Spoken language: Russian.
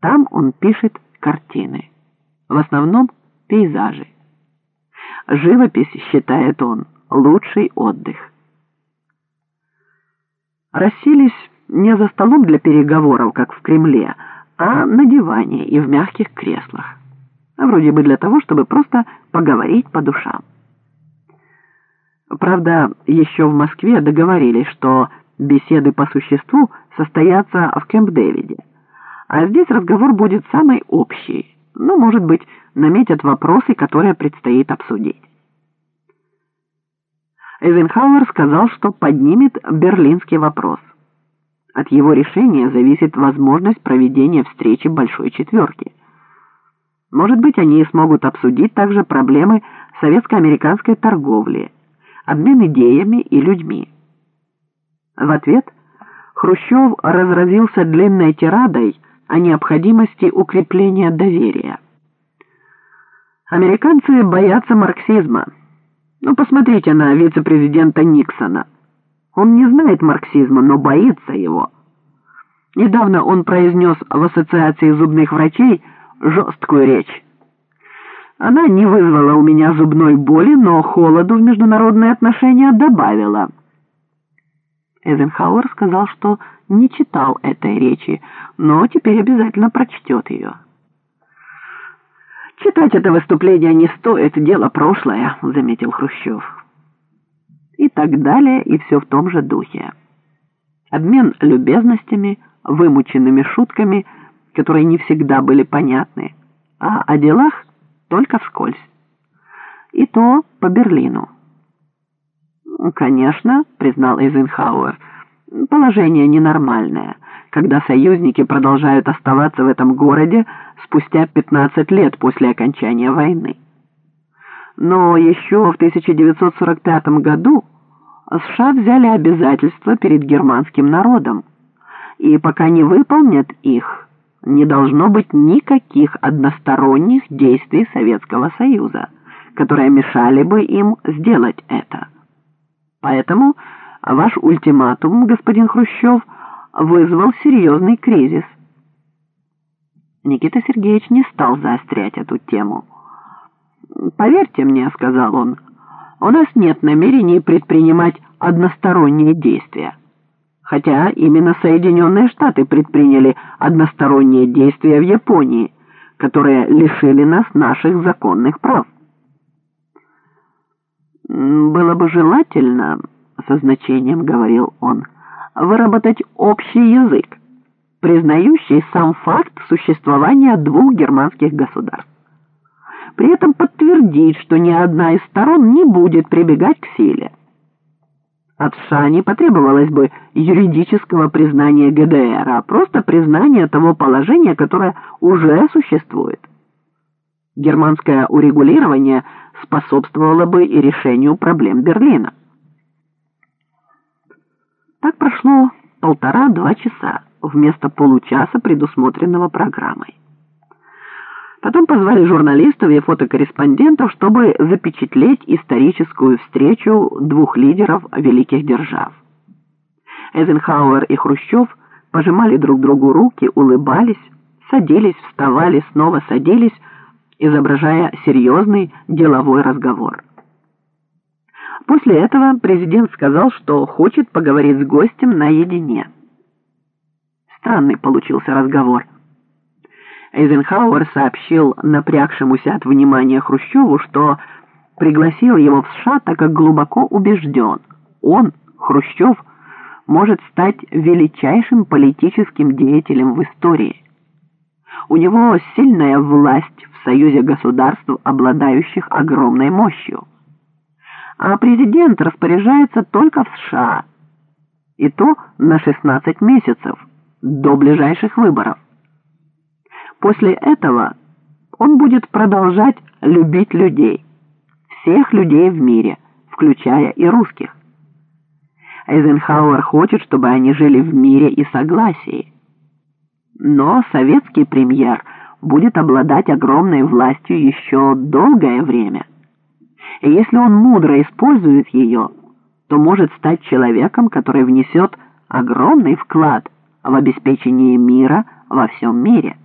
Там он пишет картины, в основном пейзажи. Живопись, считает он, лучший отдых. Расселись не за столом для переговоров, как в Кремле, а на диване и в мягких креслах. Вроде бы для того, чтобы просто поговорить по душам. Правда, еще в Москве договорились, что беседы по существу состоятся в Кэмп-Дэвиде. А здесь разговор будет самый общий. Ну, может быть, наметят вопросы, которые предстоит обсудить. Эйзенхауэр сказал, что поднимет берлинский вопрос. От его решения зависит возможность проведения встречи Большой Четверки. Может быть, они смогут обсудить также проблемы советско-американской торговли, обмен идеями и людьми. В ответ Хрущев разразился длинной тирадой о необходимости укрепления доверия. Американцы боятся марксизма. Ну, посмотрите на вице-президента Никсона. Он не знает марксизма, но боится его. Недавно он произнес в Ассоциации зубных врачей жесткую речь. Она не вызвала у меня зубной боли, но холоду в международные отношения добавила. Эйзенхауэр сказал, что не читал этой речи, но теперь обязательно прочтет ее. «Читать это выступление не стоит, дело прошлое», — заметил Хрущев. И так далее, и все в том же духе. Обмен любезностями, вымученными шутками, которые не всегда были понятны, а о делах только вскользь. И то по Берлину. «Конечно», — признал Эйзенхауэр, — «положение ненормальное, когда союзники продолжают оставаться в этом городе спустя 15 лет после окончания войны. Но еще в 1945 году США взяли обязательства перед германским народом, и пока не выполнят их, не должно быть никаких односторонних действий Советского Союза, которые мешали бы им сделать это. Поэтому ваш ультиматум, господин Хрущев, вызвал серьезный кризис. Никита Сергеевич не стал заострять эту тему. «Поверьте мне», — сказал он, — «у нас нет намерений предпринимать односторонние действия» хотя именно Соединенные Штаты предприняли односторонние действия в Японии, которые лишили нас наших законных прав. «Было бы желательно, — со значением говорил он, — выработать общий язык, признающий сам факт существования двух германских государств. При этом подтвердить, что ни одна из сторон не будет прибегать к силе. От США потребовалось бы юридического признания ГДР, а просто признание того положения, которое уже существует. Германское урегулирование способствовало бы и решению проблем Берлина. Так прошло полтора-два часа вместо получаса, предусмотренного программой. Потом позвали журналистов и фотокорреспондентов, чтобы запечатлеть историческую встречу двух лидеров великих держав. Эйзенхауэр и Хрущев пожимали друг другу руки, улыбались, садились, вставали, снова садились, изображая серьезный деловой разговор. После этого президент сказал, что хочет поговорить с гостем наедине. Странный получился разговор – Эйзенхауэр сообщил напрягшемуся от внимания Хрущеву, что пригласил его в США, так как глубоко убежден, он, Хрущев, может стать величайшим политическим деятелем в истории. У него сильная власть союзе государств, обладающих огромной мощью. А президент распоряжается только в США, и то на 16 месяцев, до ближайших выборов. После этого он будет продолжать любить людей, всех людей в мире, включая и русских. Эйзенхауэр хочет, чтобы они жили в мире и согласии. Но советский премьер будет обладать огромной властью еще долгое время. И если он мудро использует ее, то может стать человеком, который внесет огромный вклад в обеспечение мира во всем мире.